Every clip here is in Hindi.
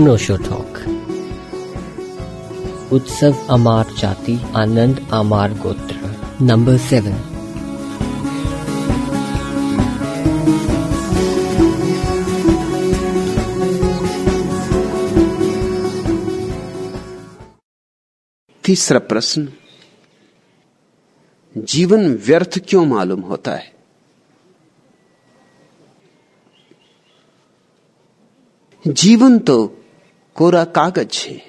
अनोशो टॉक उत्सव अमार जाति आनंद अमार गोत्र नंबर सेवन तीसरा प्रश्न. जीवन व्यर्थ क्यों मालूम होता है? जीवन तो कोरा कागज़ है।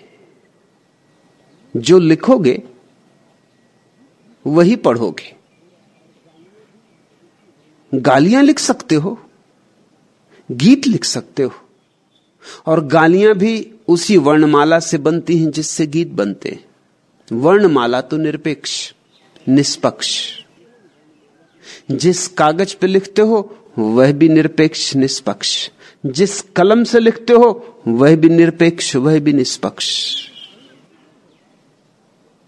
जो लिखोगे, वही पढ़ोगे। गालियाँ लिख सकते हो, गीत लिख सकते हो, और गालियाँ भी उसी वर्णमाला से बनती हैं जिससे गीत बनते हैं। वर्णमाला तो निरपेक्ष, निष्पक्ष। जिस कागज़ पे लिखते हो, वह भी निरपेक्ष, निष्पक्ष। जिस कलम से लिखते हो, वह भी निरपेक्ष, वह भी निष्पक्ष।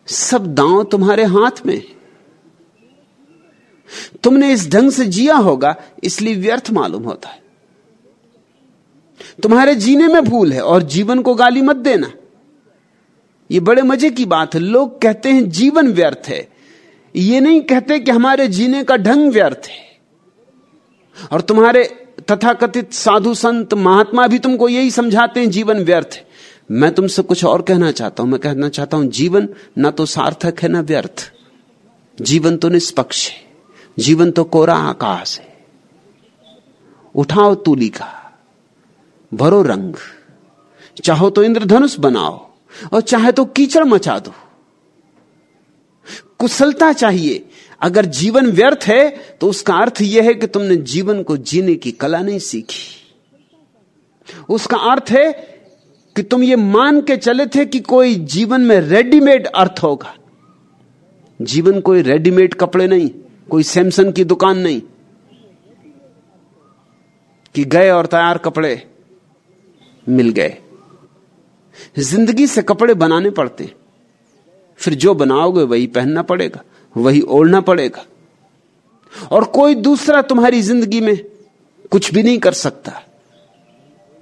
सब दांव तुम्हारे हाथ में। तुमने इस ढंग से जिया होगा, इसलिए व्यर्थ मालूम होता है। तुम्हारे जीने में भूल है और जीवन को गाली मत देना। यह बड़े मज़े की बात है। लोग कहते हैं जीवन व्यर्थ है। ये नहीं कहते कि हमारे जीने का ढंग व्यर्थ है। और तुम्हारे तथाकथित साधु संत महात्मा भी तुमको यही समझाते हैं, जीवन व्यर्थ है। मैं तुमसे कुछ और कहना चाहता हूँ, मैं कहना चाहता हूँ, जीवन ना तो सार्थक है, ना व्यर्थ। जीवन तो निष्पक्ष है, जीवन तो कोरा आकाश है। उठाओ तूली का, भरो रंग, चाहो तो इंद्रधनुष बनाओ, और चाहे तो कीचड़ मचा दो। कुशलता चाहिए अगर जीवन व्यर्थ है तो उसका अर्थ यह है कि तुमने जीवन को जीने की कला नहीं सीखी। उसका अर्थ है कि तुम ये मान के चले थे कि कोई जीवन में रेडीमेड अर्थ होगा। जीवन कोई रेडीमेड कपड़े नहीं, कोई सैमसंग की दुकान नहीं, कि गए और तैयार कपड़े मिल गए। ज़िंदगी से कपड़े बनाने पड़ते, फिर जो बनाओगे वही पहनना पड़ेगा। वही ओढ़ना पड़ेगा। और कोई दूसरा तुम्हारी ज़िंदगी में कुछ भी नहीं कर सकता।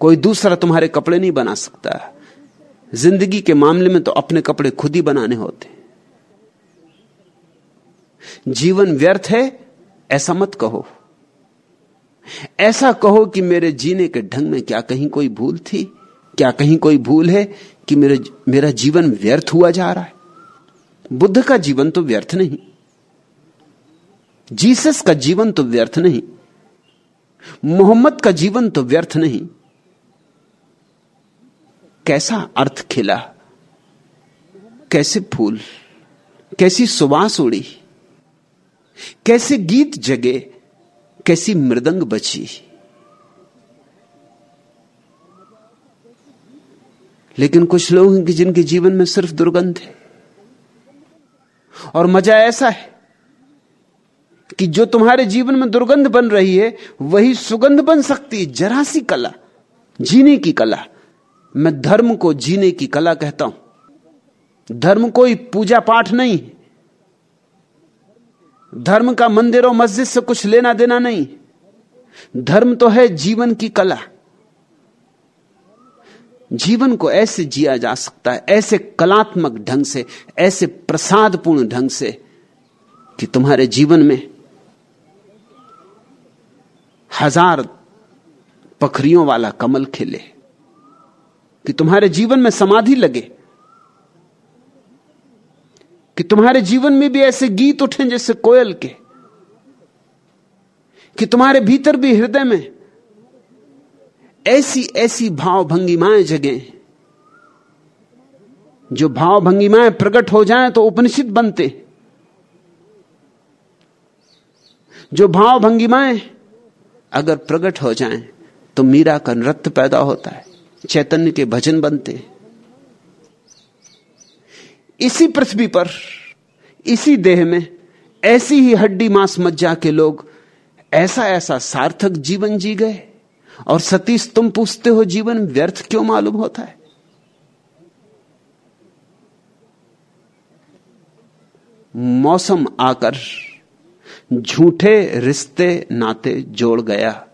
कोई दूसरा तुम्हारे कपड़े नहीं बना सकता। ज़िंदगी के मामले में तो अपने कपड़े खुद ही बनाने होते। जीवन व्यर्थ है, ऐसा मत कहो। ऐसा कहो कि मेरे जीने के ढंग में क्या कहीं कोई भूल थी? क्या कहीं कोई भूल है कि मेरे, मेरा जीवन व्यर्थ हुआ जा रहा है? बुद्ध का जीवन तो व्यर्थ नहीं। जीसस का जीवन तो व्यर्थ नहीं। मोहम्मद का जीवन तो व्यर्थ नहीं। कैसा अर्थ खिला? कैसे फूल? कैसी सुबास उड़ी? कैसे गीत जगे? कैसी मृदंग बची? लेकिन कुछ लोग हैं कि जिनके जीवन में सिर्फ़ दुर्गंध है। और मज़ा ऐसा है कि जो तुम्हारे जीवन में दुर्गंध बन रही है, वही सुगंध बन सकती है, जरा सी कला, जीने की कला। मैं धर्म को जीने की कला कहता हूँ। धर्म कोई पूजा पाठ नहीं धर्म का मंदिर मस्जिद से कुछ लेना देना नहीं। धर्म तो है जीवन की कला। जीवन को ऐसे जिया जा सकता है, ऐसे कलात्मक ढंग से, ऐसे प्रसादपूर्ण ढंग से कि तुम्हारे जीवन में हज़ार पखरियों वाला कमल खिले, कि तुम्हारे जीवन में समाधि लगे, कि तुम्हारे जीवन में भी ऐसे गीत उठे जैसे कोयल के, कि तुम्हारे भीतर भी हृदय में ऐसी ऐसी भाव भंगिमाएँ जगे, जो भाव भंगिमाएँ प्रकट हो जाएँ तो उपनिषद बनते। जो भाव भंगिमाएँ अगर प्रकट हो जाएँ तो मीरा का नृत्य पैदा होता है, चैतन्य के भजन बनते। इसी पृथ्वी पर, इसी देह में, ऐसी ही हड्डी मांस मज्जा के लोग ऐसा ऐसा सार्थक जीवन जी गए। और सतीश, तुम पूछते हो जीवन व्यर्थ क्यों मालूम होता है? मौसम आकर झूठे रिश्ते नाते जोड़ गया।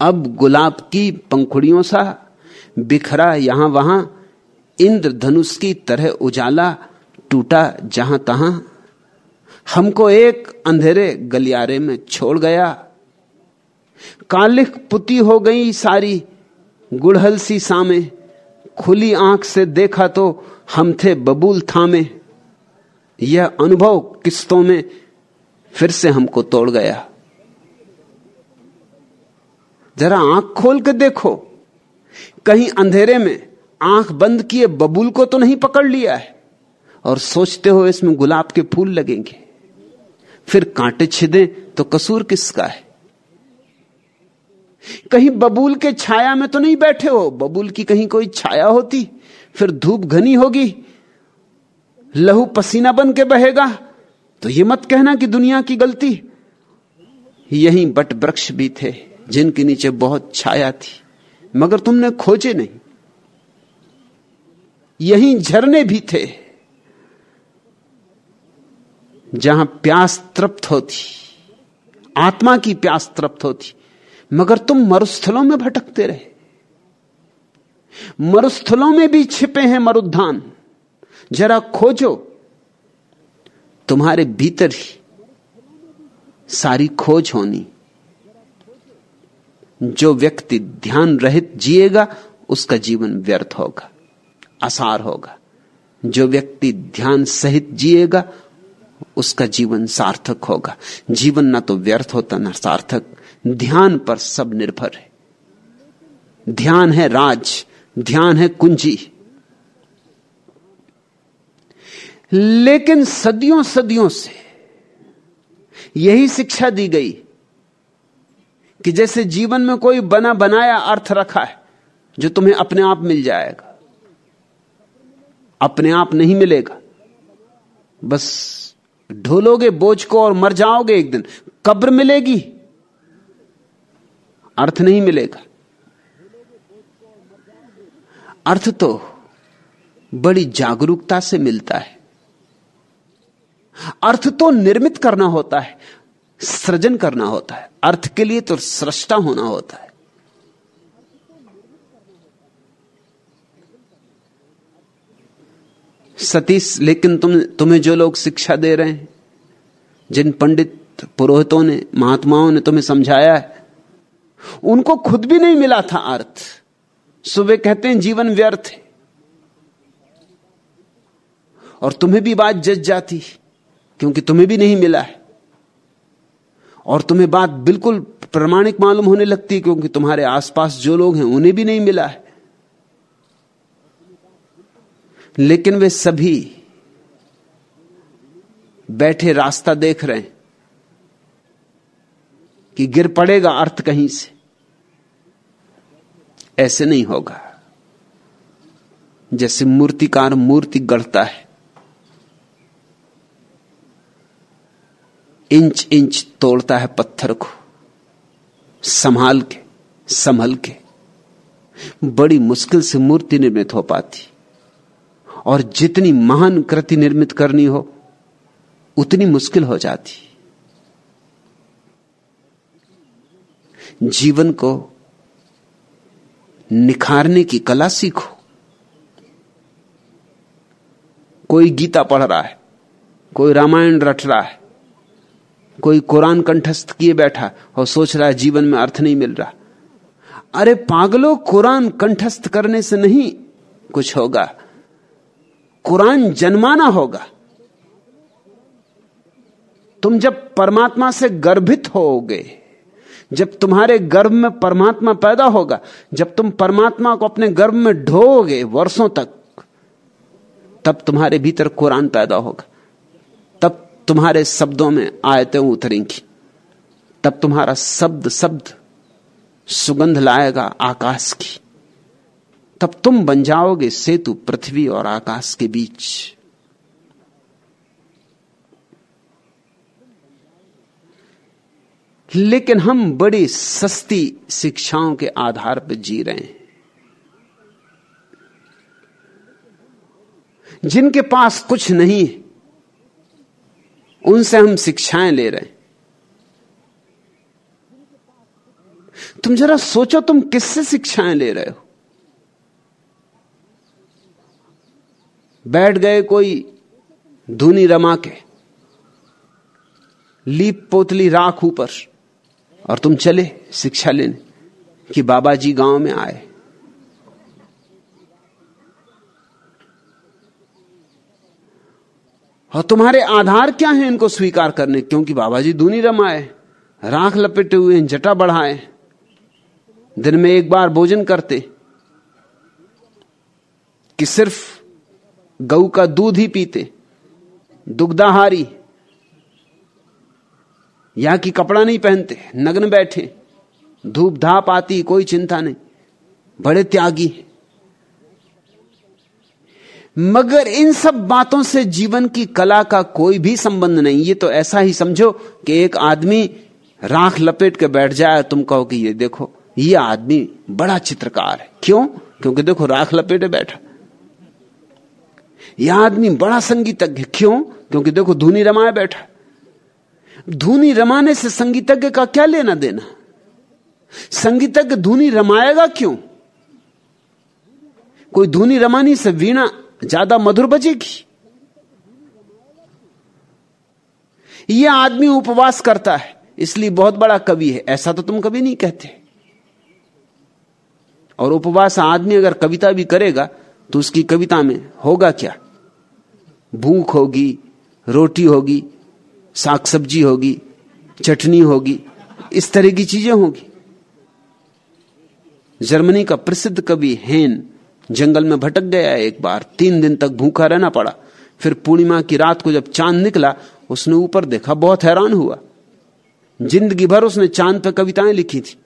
अब गुलाब की पंखुड़ियों सा बिखरा यहाँ वहाँ इंद्र धनुष की तरह उजाला टूटा जहाँ तहां हमको एक अंधेरे गलियारे में छोड़ गया। कालिक पुती हो गई सारी गुड़हल सी सामे। खुली आँख से देखा तो हम थे बबूल थामे। यह अनुभव किस्तों में फिर से हमको तोड़ गया। जरा आँख खोल के देखो। कहीं अंधेरे में आँख बंद किए बबूल को तो नहीं पकड़ लिया है। और सोचते हो इसमें गुलाब के फूल लगेंगे। फिर कांटे छिदे तो कसूर किसका है? कहीं बबूल के छाया में तो नहीं बैठे हो। बबूल की कहीं कोई छाया होती, फिर धूप घनी होगी, लहू पसीना बन के बहेगा। तो ये मत कहना कि दुनिया की गलती। यही बट वृक्ष भी थे, जिनके नीचे बहुत छाया थी, मगर तुमने खोजे नहीं। यहीं झरने भी थे, जहाँ प्यास तृप्त होती, आत्मा की प्यास तृप्त होती। मगर तुम मरुस्थलों में भटकते रहे। मरुस्थलों में भी छिपे हैं मरुद्धान। जरा खोजो, तुम्हारे भीतर ही सारी खोज होनी। जो व्यक्ति ध्यान रहित जिएगा, उसका जीवन व्यर्थ होगा आसार होगा। जो व्यक्ति ध्यान सहित जिएगा, उसका जीवन सार्थक होगा। जीवन ना तो व्यर्थ होता ना सार्थक। ध्यान पर सब निर्भर है। ध्यान है राज, ध्यान है कुंजी। लेकिन सदियों सदियों से यही शिक्षा दी गई कि जैसे जीवन में कोई बना बनाया अर्थ रखा है, जो तुम्हें अपने आप मिल जाएगा। अपने आप नहीं मिलेगा। बस ढोलोगे, बोझ को और मर जाओगे एक दिन। कब्र मिलेगी। अर्थ नहीं मिलेगा। अर्थ तो बड़ी जागरूकता से मिलता है। अर्थ तो निर्मित करना होता है, सृजन करना होता है। अर्थ के लिए तो सृष्टा होना होता है। सतीश, लेकिन तुम, तुम्हें जो लोग शिक्षा दे रहे हैं, जिन पंडित पुरोहितों ने, महात्माओं ने तुम्हें समझाया है उनको खुद भी नहीं मिला था अर्थ। सुबह कहते हैं, जीवन व्यर्थ है। और तुम्हें भी बात जज जाती, क्योंकि तुम्हें भी नहीं मिला है। और तुम्हें बात बिल्कुल प्रमाणिक मालूम होने लगती, क्योंकि तुम्हारे आसपास जो लोग हैं, उन्हें भी नहीं मिला है। लेकिन वे सभी बैठे रास्ता देख रहे हैं कि गिर पड़ेगा अर्थ कहीं से। ऐसे नहीं होगा। जैसे मूर्तिकार मूर्ति गढ़ता है। इंच इंच तोड़ता है पत्थर को। संभाल के, संभल के। बड़ी मुश्किल से मूर्ति निर्मित हो पाती। और जितनी महान कृति निर्मित करनी हो, उतनी मुश्किल हो जाती। जीवन को निखारने की कला सीखो। कोई गीता पढ़ रहा है, कोई रामायण रट रहा है, कोई कुरान कंठस्थ किए बैठा और सोच रहा है जीवन में अर्थ नहीं मिल रहा। अरे पागलो, कुरान कंठस्थ करने से नहीं कुछ होगा। कुरान जन्माना होगा। तुम जब परमात्मा से गर्भित होोगे जब तुम्हारे गर्भ में परमात्मा पैदा होगा, जब तुम परमात्मा को अपने गर्भ में ढोगे वर्षों तक, तब तुम्हारे भीतर कुरान पैदा होगा। तब तुम्हारे शब्दों में आयतें उतरेंगी। तब तुम्हारा शब्द शब्द सुगंध लाएगा आकाश की। तब तुम बन जाओगे सेतु, पृथ्वी और आकाश के बीच। लेकिन हम बड़ी सस्ती शिक्षाओं के आधार पर जी रहे हैं। जिनके पास कुछ नहीं उनसे हम शिक्षाएँ ले रहे हैं। तुम जरा सोचो, तुम किससे शिक्षाएँ ले रहे हो? बैठ गए कोई धुनी रमा के लीप पोतली राख ऊपर। और तुम चले शिक्षा लेने कि बाबा जी गाँव में आए। और तुम्हारे आधार क्या है इनको स्वीकार करने? क्योंकि बाबा जी दूनी रमाए, राख लपेटे हुए जटा बढ़ाए। दिन में एक बार भोजन करते कि सिर्फ़ गऊ का दूध ही पीते, दुग्धाहारी यहाँ की कपड़ा नहीं पहनते, नग्न बैठे। धूप धाप आती, कोई चिंता नहीं। बड़े त्यागी मगर इन सब बातों से जीवन की कला का कोई भी संबंध नहीं। ये तो ऐसा ही समझो कि एक आदमी राख लपेट के बैठ जाए, तुम कहो कि ये देखो, ये आदमी बड़ा चित्रकार है। क्यों? क्योंकि देखो, राख लपेटे बैठा। यह आदमी बड़ा संगीतज्ञ क्यों? क्योंकि देखो, धुनी रमाए बैठा। धुनी रमाने से संगीतज्ञ का क्या लेना देना? संगीतज्ञ धुनी रमाएगा क्यों? कोई धुनी रमानी से वीणा ज़्यादा मधुर बजेगी? यह आदमी उपवास करता है, इसलिए बहुत बड़ा कवि है, ऐसा तो तुम कभी नहीं कहते। और उपवास आदमी अगर कविता भी करेगा तो उसकी कविता में होगा क्या? भूख होगी, रोटी होगी साग सब्ज़ी होगी, चटनी होगी, इस तरह की चीज़ें होगी। जर्मनी का प्रसिद्ध कवि हेन जंगल में भटक गया एक बार, तीन दिन तक भूखा रहना पड़ा। फिर पूर्णिमा की रात को जब चाँद निकला, उसने ऊपर देखा, बहुत हैरान हुआ। ज़िंदगी भर उसने चाँद पर कविताएँ लिखी थी।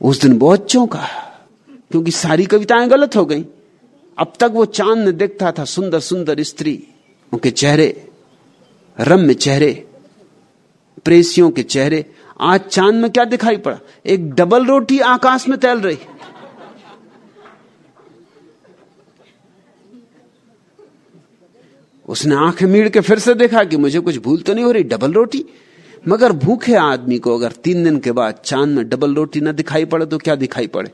उस दिन बहुत चौंका, क्योंकि सारी कविताएँ गलत हो गई। अब तक वो चाँद ने देखता था सुंदर सुंदर स्त्री। उनके चेहरे रम्य चेहरे, प्रेसियों के चेहरे, आज चाँद में क्या दिखाई पड़ा? एक डबल रोटी आकाश में तैल रही। उसने आँखें मीड़ के फिर से देखा कि मुझे कुछ भूल तो नहीं हो रही, डबल रोटी? मगर भूखे आदमी को अगर तीन दिन के बाद चाँद में डबल रोटी ना दिखाई पड़े तो क्या दिखाई पड़े?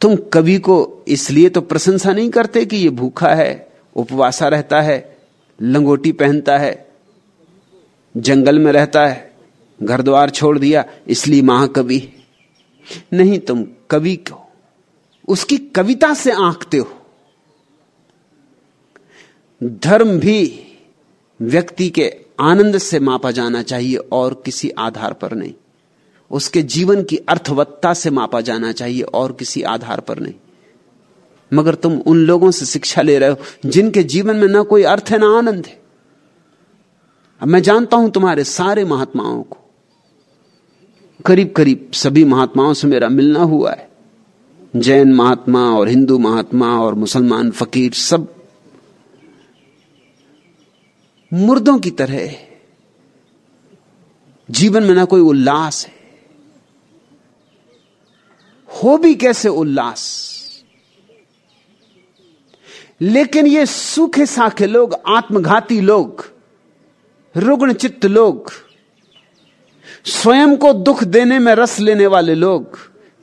तुम कवि को इसलिए तो प्रशंसा नहीं करते कि ये भूखा है, उपवासा रहता है, लंगोटी पहनता है, जंगल में रहता है घर द्वार छोड़ दिया, इसलिए महाकवि। नहीं, तुम कवि को, उसकी कविता से आंकते हो। धर्म भी व्यक्ति के आनंद से मापा जाना चाहिए और किसी आधार पर नहीं। उसके जीवन की अर्थवत्ता से मापा जाना चाहिए और किसी आधार पर नहीं। मगर तुम उन लोगों से शिक्षा ले रहे हो जिनके जीवन में ना कोई अर्थ है, ना आनंद है। अब मैं जानता हूँ तुम्हारे सारे महात्माओं को। करीब करीब सभी महात्माओं से मेरा मिलना हुआ है। जैन महात्मा और हिंदू महात्मा और मुसलमान फकीर सब मुर्दों की तरह जीवन में ना कोई उल्लास है। हो भी कैसे उल्लास? लेकिन ये सूखे साखे लोग, आत्मघाती लोग रुग्ण चित्त लोग, स्वयं को दुख देने में रस लेने वाले लोग,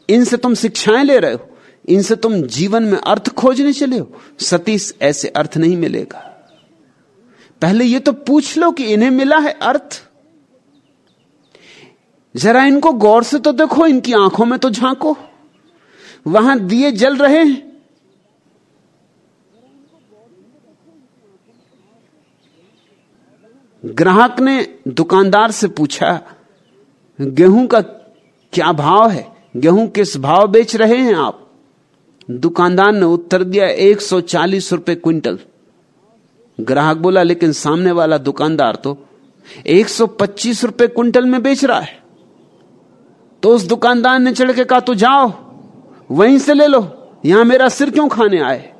इनसे तुम शिक्षाएँ ले रहे हो, इनसे तुम जीवन में अर्थ खोजने चले हो, सतीश ऐसे अर्थ नहीं मिलेगा। पहले ये तो पूछ लो कि इन्हें मिला है अर्थ। जरा इनको गौर से तो देखो, इनकी आँखों में तो झांको। वहाँ दिए जल रहे हैं। ग्राहक ने दुकानदार से पूछा, गेहूँ का क्या भाव है? गेहूँ किस भाव बेच रहे हैं आप? दुकानदार ने उत्तर दिया 140 रुपए क्विंटल। ग्राहक बोला, लेकिन सामने वाला दुकानदार तो 125 रुपए क्विंटल में बेच रहा है। तो उस दुकानदार ने चढ़ के कहा तो जाओ। वहीं से ले लो। यहाँ मेरा सिर क्यों खाने आए?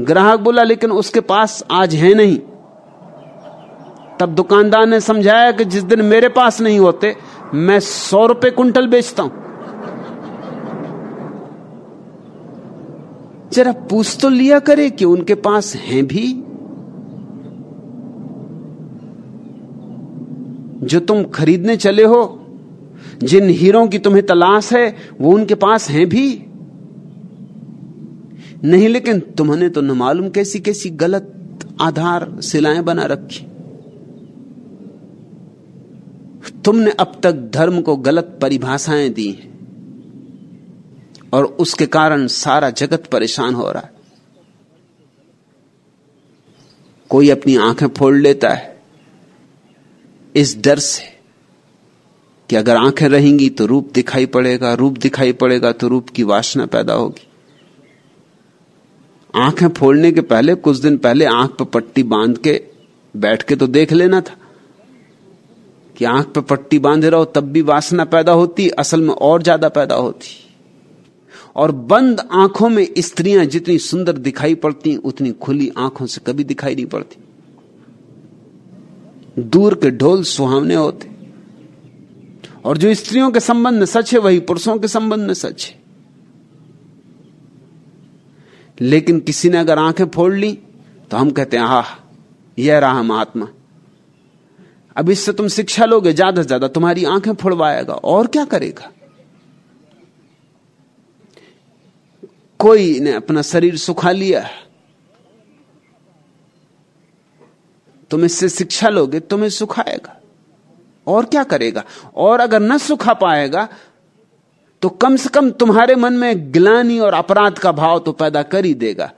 ग्राहक बोला, लेकिन उसके पास आज है नहीं। तब दुकानदार ने समझाया कि जिस दिन मेरे पास नहीं होते, मैं सौ रुपए कुंटल बेचता हूँ। जरा पूछ तो लिया करे कि उनके पास हैं भी? जो तुम खरीदने चले हो जिन हीरों की तुम्हें तलाश है, वो उनके पास हैं भी। नहीं, लेकिन तुम्हें तो न मालूम कैसी कैसी गलत आधार सिलाएँ बना रखी। तुमने अब तक धर्म को गलत परिभाषाएँ दी हैं, और उसके कारण सारा जगत परेशान हो रहा है। कोई अपनी आँखें फोड़ लेता है, इस डर से। कि अगर आँखें रहेंगी तो रूप दिखाई पड़ेगा, रूप दिखाई पड़ेगा तो रूप की वासना पैदा होगी। आँखें फोड़ने के पहले, कुछ दिन पहले आँख पर पट्टी बाँध के बैठ के तो देख लेना था कि आँख पर पट्टी बांधे रहो, तब भी वासना पैदा होती, असल में और ज़्यादा पैदा होती। और बंद आँखों में स्त्रियाँ जितनी सुंदर दिखाई पड़ती, उतनी खुली आँखों से कभी दिखाई नहीं पड़ती। दूर के ढोल सुहावने होते। और जो स्त्रियों के संबंध में सच है, वही पुरुषों के संबंध में सच है। लेकिन किसी ने अगर आँखें फोड़ ली तो हम कहते हैं हा यह रहा महात्मा अब इससे तुम शिक्षा लोगे, ज़्यादा से ज़्यादा तुम्हारी आँखें फोड़वाएगा, और क्या करेगा? कोई ने अपना शरीर सुखा लिया तुम इससे शिक्षा लोगे, तुम्हें सुखाएगा। और क्या करेगा? और अगर न सुखा पाएगा तो कम से कम तुम्हारे मन में ग्लानी और अपराध का भाव तो पैदा कर ही देगा।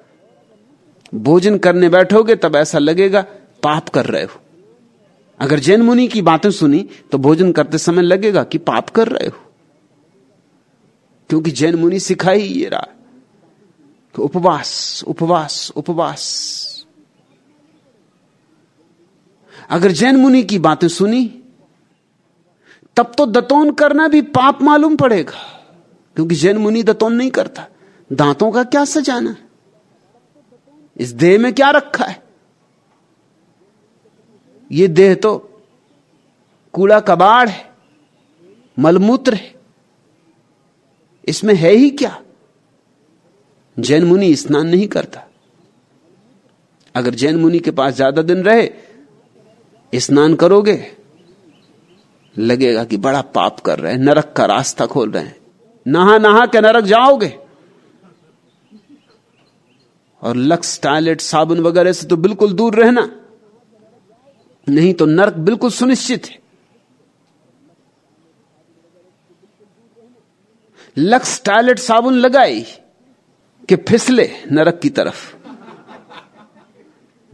भोजन करने बैठोगे, तब ऐसा लगेगा, पाप कर रहे हो। अगर जैन मुनि की बातें सुनी तो भोजन करते समय लगेगा कि पाप कर रहे हो। क्योंकि जैन मुनि सिखाई ये रहा कि उपवास उपवास उपवास। अगर जैन मुनि की बातें सुनी तब तो दतौन करना भी पाप मालूम पड़ेगा, क्योंकि जैन मुनि दतौन नहीं करता। दांतों का क्या सजाना? इस देह में क्या रखा है? ये देह तो कूड़ा कबाड़ है, मलमूत्र है। इसमें है ही क्या? जैन मुनि स्नान नहीं करता। अगर जैन मुनि के पास ज़्यादा दिन रहे, स्नान करोगे लगेगा कि बड़ा पाप कर रहे हैं, नरक का रास्ता खोल रहे हैं। नहा नहा के नरक जाओगे। और लक्स टॉयलेट, साबुन वगैरह से तो बिल्कुल दूर रहना। नहीं तो नरक बिल्कुल सुनिश्चित है। लक्स टॉयलेट, साबुन लगाई कि फिसले नरक की तरफ़।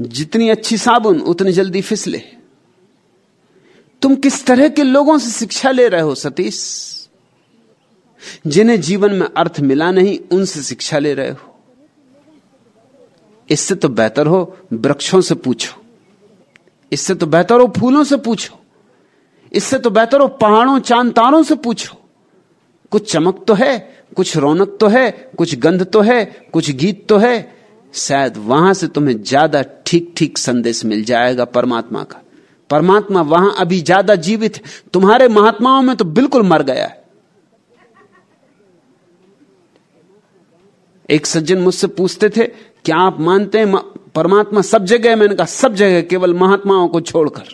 जितनी अच्छी साबुन, उतनी जल्दी फिसले। तुम किस तरह के लोगों से शिक्षा ले रहे हो, सतीश? जिन्हें जीवन में अर्थ मिला नहीं, उनसे शिक्षा ले रहे हो। इससे तो बेहतर हो वृक्षों से पूछो। इससे तो बेहतर हो फूलों से पूछो। इससे तो बेहतर हो पहाड़ों चाँद तारों से पूछो। कुछ चमक तो है, कुछ रौनक तो है, कुछ गंध तो है, कुछ गीत तो है। शायद वहाँ से तुम्हें ज़्यादा ठीक ठीक संदेश मिल जाएगा परमात्मा का। परमात्मा वहाँ अभी ज़्यादा जीवित है। तुम्हारे महात्माओं में तो बिल्कुल मर गया है। एक सज्जन मुझसे पूछते थे, क्या आप मानते हैं परमात्मा सब जगह मैंने कहा, सब जगह, केवल महात्माओं को छोड़कर।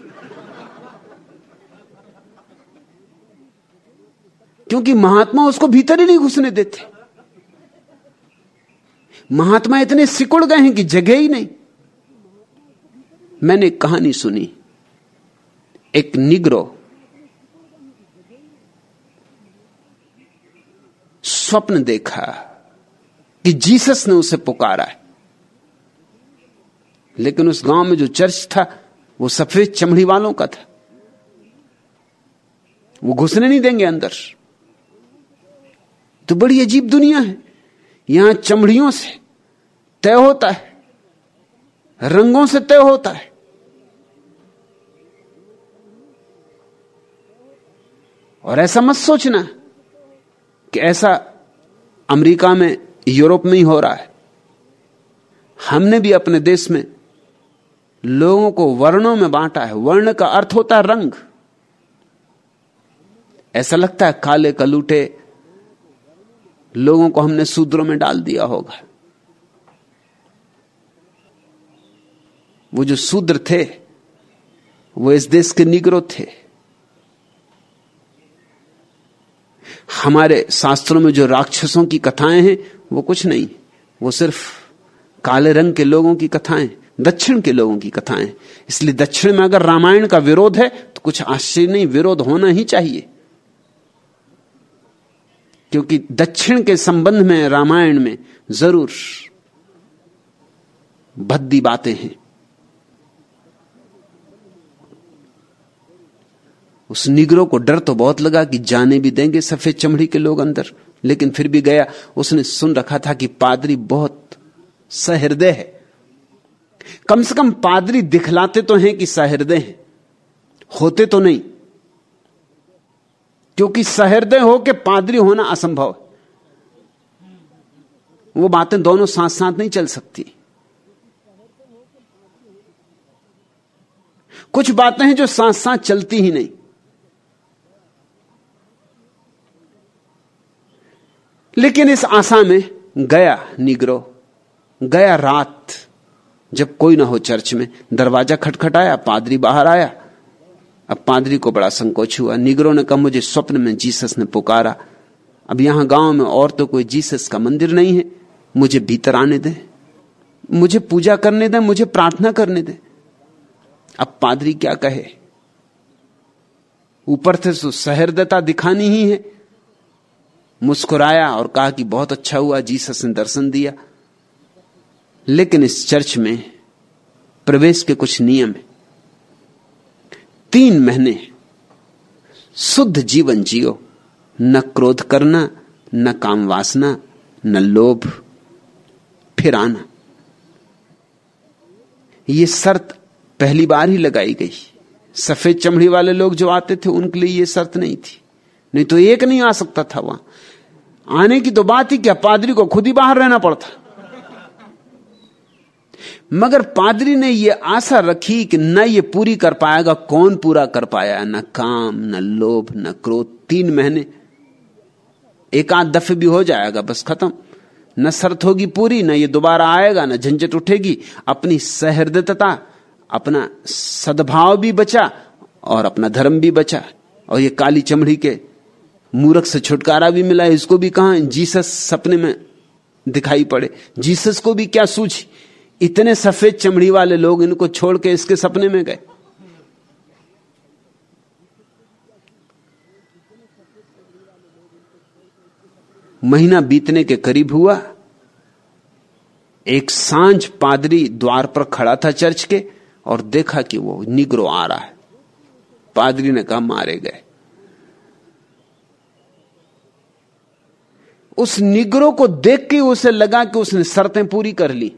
क्योंकि महात्मा उसको भीतर ही नहीं घुसने देते। महात्मा इतने सिकुड़ गए हैं कि जगह ही नहीं। मैंने कहानी सुनी। एक निग्रो, स्वप्न देखा कि जीसस ने उसे पुकारा है। लेकिन उस गाँव में जो चर्च था, वो सफ़ेद चमड़ी वालों का था। वो घुसने नहीं देंगे अंदर। तो बड़ी अजीब दुनिया है। यहाँ चमड़ियों से तय होता है, रंगों से तय होता है। और ऐसा मत सोचना कि ऐसा अमेरिका में, यूरोप में ही हो रहा है। हमने भी अपने देश में लोगों को वर्णों में बांटा है। वर्ण का अर्थ होता है रंग। ऐसा लगता है काले कलूटे लोगों को हमने सूद्रों में डाल दिया होगा। वो जो सूद्र थे, वो इस देश के निग्रो थे। हमारे शास्त्रों में जो राक्षसों की कथाएँ हैं, वो कुछ नहीं। वो सिर्फ़ काले रंग के लोगों की कथाएँ, दक्षिण के लोगों की कथाएँ। इसलिए दक्षिण में अगर रामायण का विरोध है तो कुछ आश्चर्य नहीं, विरोध होना ही चाहिए। क्योंकि दक्षिण के संबंध में, रामायण में ज़रूर भद्दी बातें हैं। उस निगरो को डर तो बहुत लगा कि जाने भी देंगे सफ़ेद चमड़ी के लोग अंदर, लेकिन फिर भी गया। उसने सुन रखा था कि पादरी बहुत सहृदय है। कम से कम पादरी दिखलाते तो हैं कि सहृदय हैं। होते तो नहीं। क्योंकि सहृदय हो के पादरी होना असंभव है। वो बातें दोनों साथ साथ नहीं चल सकती। कुछ बातें हैं जो साथ साथ चलती ही नहीं। लेकिन इस आशा में गया निग्रो, गया रात, जब कोई ना हो चर्च में, दरवाज़ा खटखटाया, पादरी बाहर आया। अब पादरी को बड़ा संकोच हुआ। निगरों ने कहा, मुझे स्वप्न में जीसस ने पुकारा। अब यहाँ गाँव में और तो कोई जीसस का मंदिर नहीं है। मुझे भीतर आने दे। मुझे पूजा करने दे, मुझे प्रार्थना करने दे। अब पादरी क्या कहे? ऊपर से तो सहृदता दिखानी ही है। मुस्कुराया और कहा कि बहुत अच्छा हुआ, जीसस ने दर्शन दिया। लेकिन इस चर्च में प्रवेश के कुछ नियम है। तीन महीने शुद्ध जीवन जियो, न क्रोध करना, न काम वासना, न लोभ फिर आना यह शर्त पहली बार ही लगाई गई। सफ़ेद चमड़ी वाले लोग जो आते थे, उनके लिए यह शर्त नहीं थी। नहीं तो एक नहीं आ सकता था वहाँ। आने की तो बात ही क्या, पादरी को खुद ही बाहर रहना पड़ता। मगर पादरी ने यह आशा रखी कि न ये पूरी कर पाएगा, कौन पूरा कर पाया? न काम, न लोभ, न क्रोध, तीन महीने। एक आध दफे भी हो जाएगा, बस खत्म। न शर्त होगी पूरी, न ये दोबारा आएगा, न झंझट उठेगी। अपनी सहृदयता, अपना सद्भाव भी बचा और अपना धर्म भी बचा। और ये काली चमड़ी के मूर्ख से छुटकारा भी मिला इसको भी कहा जीसस सपने में दिखाई पड़े? जीसस को भी क्या सूझी? इतने सफ़ेद चमड़ी वाले लोग इनको छोड़ के इसके सपने में गए। महीना बीतने के करीब हुआ। एक साँझ पादरी द्वार पर खड़ा था चर्च के और देखा कि वो निग्रो आ रहा है। पादरी ने कहा, मारे गए। उस निग्रो को देख के उसे लगा कि उसने शर्तें पूरी कर ली।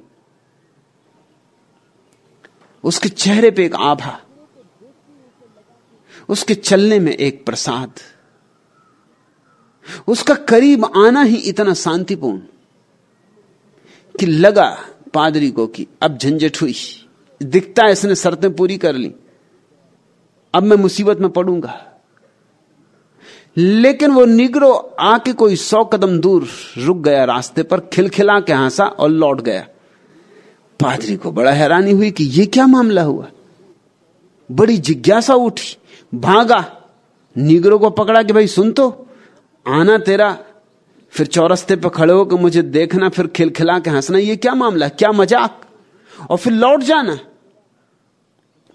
उसके चेहरे पे एक आभा, उसके चलने में एक प्रसाद, उसका करीब आना ही इतना शांतिपूर्ण कि लगा पादरी को कि अब झंझट हुई, दिखता है इसने शर्तें पूरी कर ली, अब मैं मुसीबत में पड़ूँगा। लेकिन वो निगरो आके कोई सौ कदम दूर रुक गया रास्ते पर, खिलखिला के हंसा और लौट गया। पादरी को बड़ा हैरानी हुई कि यह क्या मामला हुआ। बड़ी जिज्ञासा उठी, भागा। निगरो को पकड़ा कि भाई सुन तो आना तेरा। फिर चौरस्ते पर खड़े होकर मुझे देखना, फिर खिलखिला के हंसना, ये क्या मामला क्या मज़ाक? और फिर लौट जाना।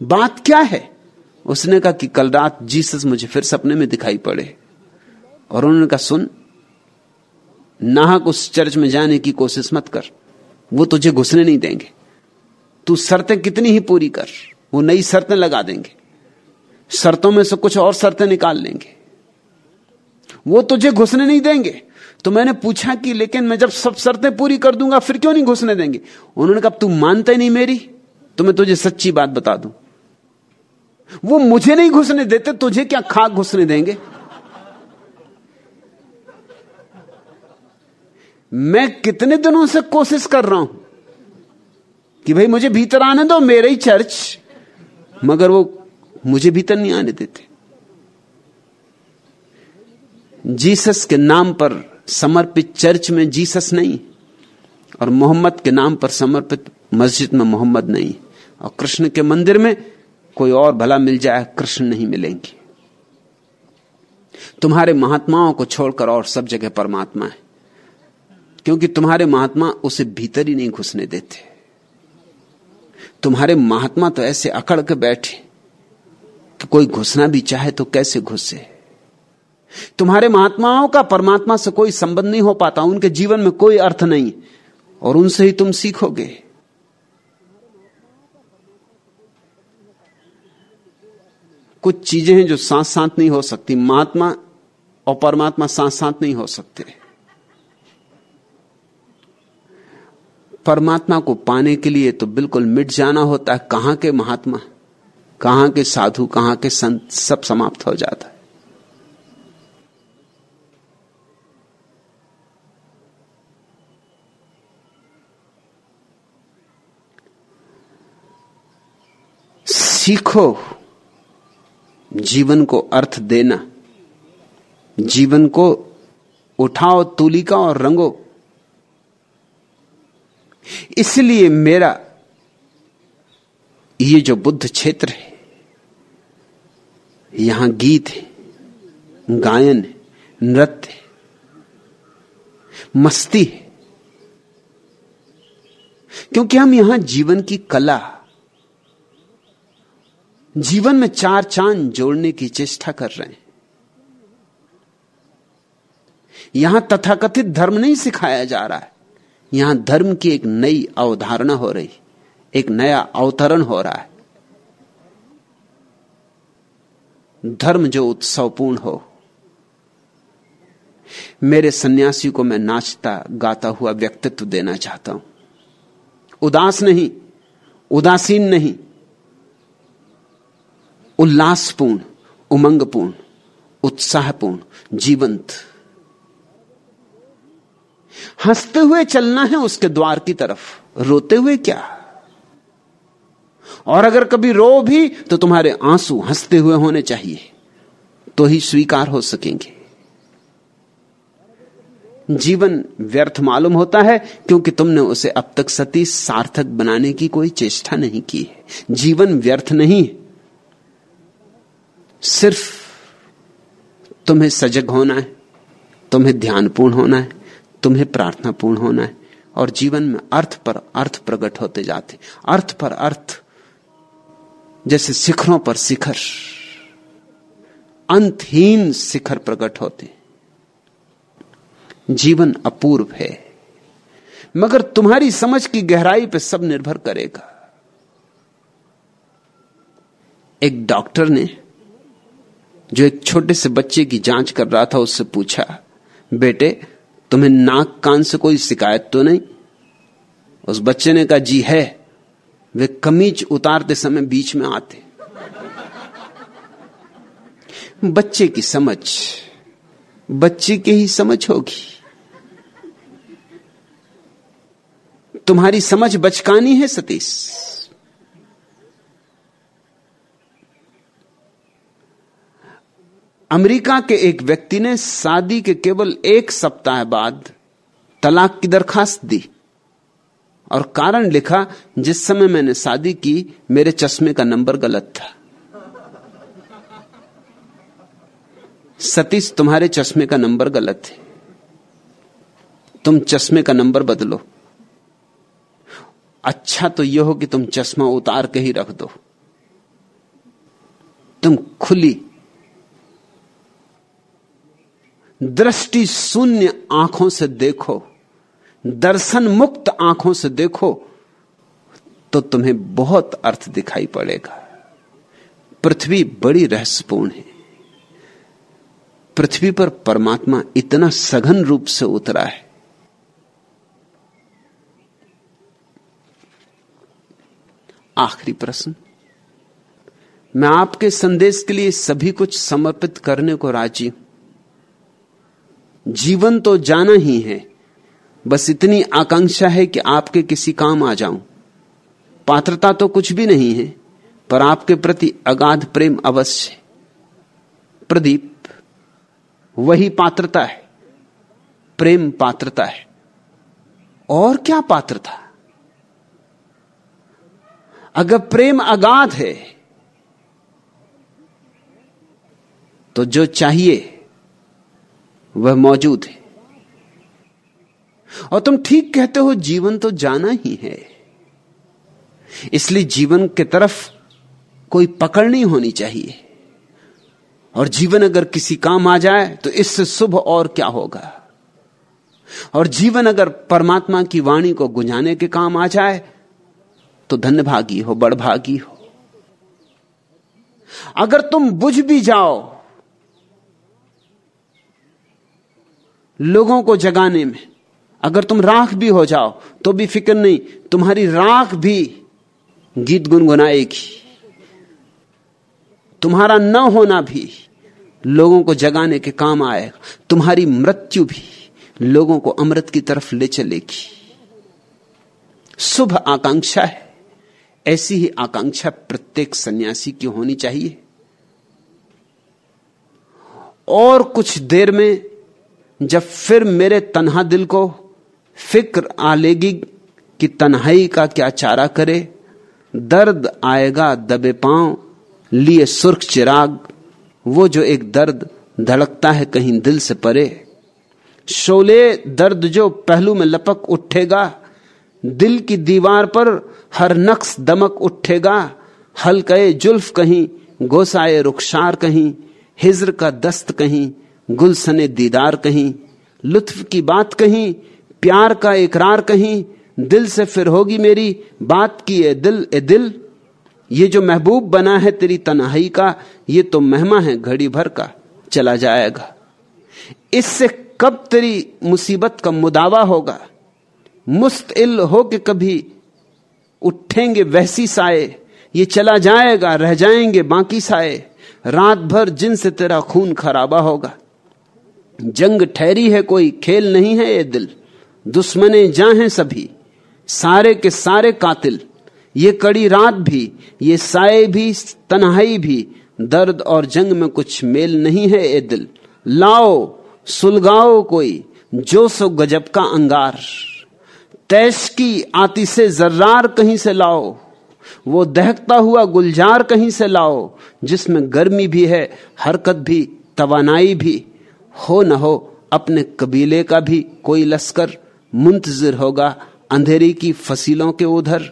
बात क्या है? उसने कहा कि कल रात जीसस मुझे फिर सपने में दिखाई पड़े। और उन्होंने कहा सुन, नाहक उस चर्च में जाने की कोशिश मत कर। वो तुझे घुसने नहीं देंगे। तू शर्तें कितनी ही पूरी कर, वो नई शर्तें लगा देंगे। शर्तों में से कुछ और शर्तें निकाल लेंगे। वो तुझे घुसने नहीं देंगे। तो मैंने पूछा कि, लेकिन मैं जब सब शर्तें पूरी कर दूँगा, फिर क्यों नहीं घुसने देंगे? उन्होंने कहा, तू मानते नहीं मेरी तो मैं तुझे सच्ची बात बता दूँ। वो मुझे नहीं घुसने देते, तुझे क्या खाक घुसने देंगे? मैं कितने दिनों से कोशिश कर रहा हूँ कि भाई मुझे भीतर आने दो, मेरे ही चर्च मगर वो मुझे भीतर नहीं आने देते। जीसस के नाम पर समर्पित चर्च में जीसस नहीं और मोहम्मद के नाम पर समर्पित मस्जिद में मोहम्मद नहीं। और कृष्ण के मंदिर में कोई और भला मिल जाए, कृष्ण नहीं मिलेंगे। तुम्हारे महात्माओं को छोड़कर और सब जगह परमात्मा है। क्योंकि तुम्हारे महात्मा उसे भीतर ही नहीं घुसने देते। तुम्हारे महात्मा तो ऐसे अकड़ के बैठे। कि कोई घुसना भी चाहे तो कैसे घुसे? तुम्हारे महात्माओं का परमात्मा से कोई संबंध नहीं हो पाता, उनके जीवन में कोई अर्थ नहीं, और उनसे ही तुम सीखोगे। कुछ चीज़ें हैं जो साथ साथ नहीं हो सकती, महात्मा और परमात्मा साथ साथ नहीं हो सकते। परमात्मा को पाने के लिए तो बिल्कुल मिट जाना होता है। कहाँ के महात्मा? कहाँ के साधु? कहाँ के संत? सब समाप्त हो जाता है। सीखो जीवन को अर्थ देना। जीवन को उठाओ, तुलिका और रंगो। इसलिए मेरा ये जो बुद्ध क्षेत्र है, यहाँ गीत है, गायन है, नृत्य है, मस्ती है। क्योंकि हम यहाँ जीवन की कला, जीवन में चार चाँद जोड़ने की चेष्टा कर रहे हैं। यहाँ तथाकथित धर्म नहीं सिखाया जा रहा है। यहाँ धर्म की एक नई अवधारणा हो रही, एक नया अवतरण हो रहा है। धर्म जो उत्सवपूर्ण हो। मेरे सन्यासी को मैं नाचता, गाता हुआ व्यक्तित्व देना चाहता हूँ। उदास नहीं, उदासीन नहीं, उल्लासपूर्ण, उमंगपूर्ण, उत्साहपूर्ण, जीवंत। हँसते हुए चलना है उसके द्वार की तरफ़, रोते हुए क्या? और अगर कभी रो भी तो तुम्हारे आँसू हँसते हुए होने चाहिए तो ही स्वीकार हो सकेंगे। जीवन व्यर्थ मालूम होता है, क्योंकि तुमने उसे अब तक सती सार्थक बनाने की कोई चेष्टा नहीं की है। जीवन व्यर्थ नहीं सिर्फ़ तुम्हें सजग होना है, तुम्हें ध्यानपूर्ण होना है तुम्हें प्रार्थना पूर्ण होना है और जीवन में अर्थ पर अर्थ प्रकट होते जाते अर्थ पर अर्थ, जैसे शिखरों पर शिखर, अंतहीन शिखर प्रकट होते जीवन अपूर्व है, मगर तुम्हारी समझ की गहराई पर सब निर्भर करेगा। एक डॉक्टर ने, जो एक छोटे से बच्चे की जाँच कर रहा था, उससे पूछा, बेटे तुम्हें नाक कान से कोई शिकायत तो नहीं? उस बच्चे ने कहा, जी है। वे कमीज उतारते समय बीच में आते। बच्चे की समझ, बच्चे की ही समझ होगी। तुम्हारी समझ बचकानी है, सतीश। अमेरिका के एक व्यक्ति ने शादी के केवल एक सप्ताह बाद तलाक की दरखास्त दी और कारण लिखा, जिस समय मैंने शादी की, मेरे चश्मे का नंबर गलत था। सतीश, तुम्हारे चश्मे का नंबर गलत है। तुम चश्मे का नंबर बदलो। अच्छा तो यह हो कि तुम चश्मा उतार के ही रख दो। तुम खुली दृष्टि शून्य आँखों से देखो, दर्शन मुक्त आँखों से देखो तो तुम्हें बहुत अर्थ दिखाई पड़ेगा। पृथ्वी बड़ी रहस्यपूर्ण है। पृथ्वी पर परमात्मा इतना सघन रूप से उतरा है। आखिरी प्रश्न। मैं आपके संदेश के लिए सभी कुछ समर्पित करने को राज़ी हूँ। जीवन तो जाना ही है। बस इतनी आकांक्षा है कि आपके किसी काम आ जाऊँ। पात्रता तो कुछ भी नहीं है, पर आपके प्रति अगाध प्रेम अवश्य प्रदीप, वही पात्रता है। प्रेम पात्रता है। और क्या पात्रता? अगर प्रेम अगाध है तो जो चाहिए वह मौजूद है। और तुम ठीक कहते हो, जीवन तो जाना ही है। इसलिए जीवन की तरफ़ कोई पकड़ नहीं होनी चाहिए। और जीवन अगर किसी काम आ जाए तो इससे शुभ और क्या होगा? और जीवन अगर परमात्मा की वाणी को गुंजाने के काम आ जाए तो धन्यभागी हो बड़भागी हो। अगर तुम बुझ भी जाओ लोगों को जगाने में। अगर तुम राख भी हो जाओ तो भी फ़िक्र नहीं, तुम्हारी राख भी गीत गुनगुनाएगी। तुम्हारा न होना भी लोगों को जगाने के काम आएगा। तुम्हारी मृत्यु भी लोगों को अमृत की तरफ़ ले चलेगी। शुभ आकांक्षा है। ऐसी ही आकांक्षा प्रत्येक सन्यासी की होनी चाहिए। और कुछ देर में जब फिर मेरे तनहा दिल को फ़िक्र आ लेगी कि तन्हाई का क्या चारा करे, दर्द आएगा दबे पाँव, लिए सुर्ख चिराग, वो जो एक दर्द धड़कता है कहीं दिल से परे। शोले दर्द जो पहलू में लपक उठेगा, दिल की दीवार पर हर नक्श दमक उठेगा, हल्के जुल्फ कहीं, गोसाए रुखसार कहीं, हिजर का दस्त कहीं गुलसने दीदार कहीं, लुत्फ की बात कहीं, प्यार का इकरार कहीं, दिल से फिर होगी मेरी बात की ए दिल ए दिल। ये जो महबूब बना है तेरी तनाई का, ये तो महमा है घड़ी भर का, चला जाएगा। इससे कब तेरी मुसीबत का मुदावा होगा? मुस्तइल हो के कभी उठेंगे वैसी साए, ये चला जाएगा, रह जाएँगे बाकी साए। रात भर जिनसे तेरा खून खराबा होगा जंग ठहरी है कोई, खेल नहीं है ये दिल। दुश्मने जा हैं सभी, सारे के सारे कातिल। ये कड़ी रात भी, ये साए भी, तनहाई भी, दर्द और जंग में कुछ मेल नहीं है ए दिल। लाओ, सुलगाओ कोई, जो सो गजब का अंगार। तैश की आती से जर्रार कहीं से लाओ, वो दहकता हुआ गुलजार कहीं से लाओ, जिसमें गर्मी भी है, हरकत भी, तवानाई भी। हो न हो, अपने कबीले का भी कोई लश्कर मुंतजर होगा, अंधेरी की फसीलों के उधर।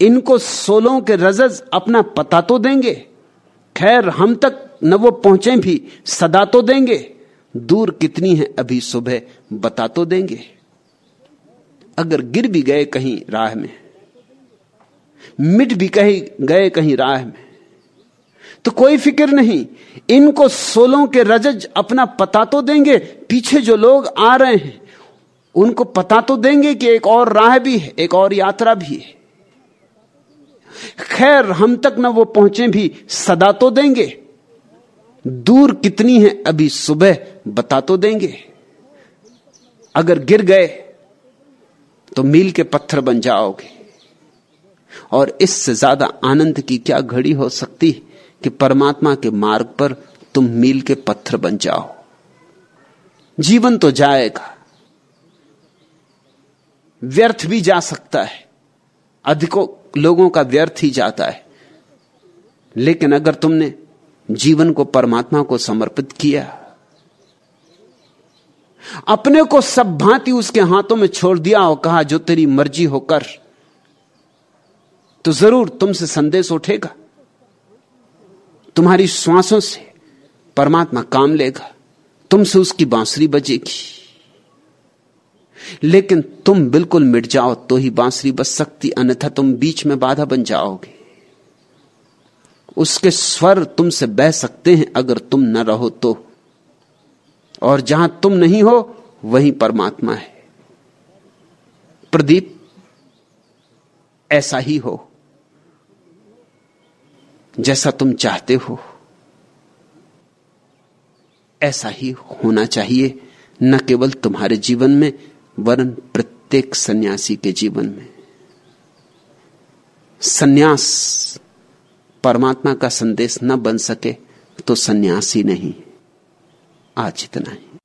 इनको सोलों के रजज अपना पता तो देंगे। खैर, हम तक न वो पहुँचे भी, सदा तो देंगे। दूर कितनी है अभी सुबह, बता तो देंगे। अगर गिर भी गए कहीं राह में, मिट भी कहीं गए कहीं राह में तो कोई फ़िक्र नहीं। इनको सोलों के रजज अपना पता तो देंगे, पीछे जो लोग आ रहे हैं, उनको पता तो देंगे कि एक और राह भी है, एक और यात्रा भी है। खैर, हम तक न वो पहुँचे भी, सदा तो देंगे। दूर कितनी है, अभी सुबह, बता तो देंगे। अगर गिर गए तो मील के पत्थर बन जाओगे। और इससे ज़्यादा आनंद की क्या घड़ी हो सकती कि परमात्मा के मार्ग पर तुम मील के पत्थर बन जाओ। जीवन तो जाएगा। व्यर्थ भी जा सकता है। अधिकों लोगों का व्यर्थ ही जाता है। लेकिन अगर तुमने जीवन को परमात्मा को समर्पित किया, अपने को सब भांति उसके हाथों में छोड़ दिया और कहा, जो तेरी मर्ज़ी हो कर तो ज़रूर तुमसे संदेश उठेगा। तुम्हारी श्वासों से परमात्मा काम लेगा। तुमसे उसकी बांसुरी बजेगी। लेकिन तुम बिल्कुल मिट जाओ तो ही बांसुरी बच सकती, अन्यथा तुम बीच में बाधा बन जाओगे। उसके स्वर तुमसे बह सकते हैं, अगर तुम न रहो तो। और जहाँ तुम नहीं हो, वहीं परमात्मा है। प्रदीप, ऐसा ही हो। जैसा तुम चाहते हो। ऐसा ही होना चाहिए, न केवल तुम्हारे जीवन में, वरन प्रत्येक सन्यासी के जीवन में। सन्यास, परमात्मा का संदेश न बन सके तो सन्यासी नहीं। आज इतना ही।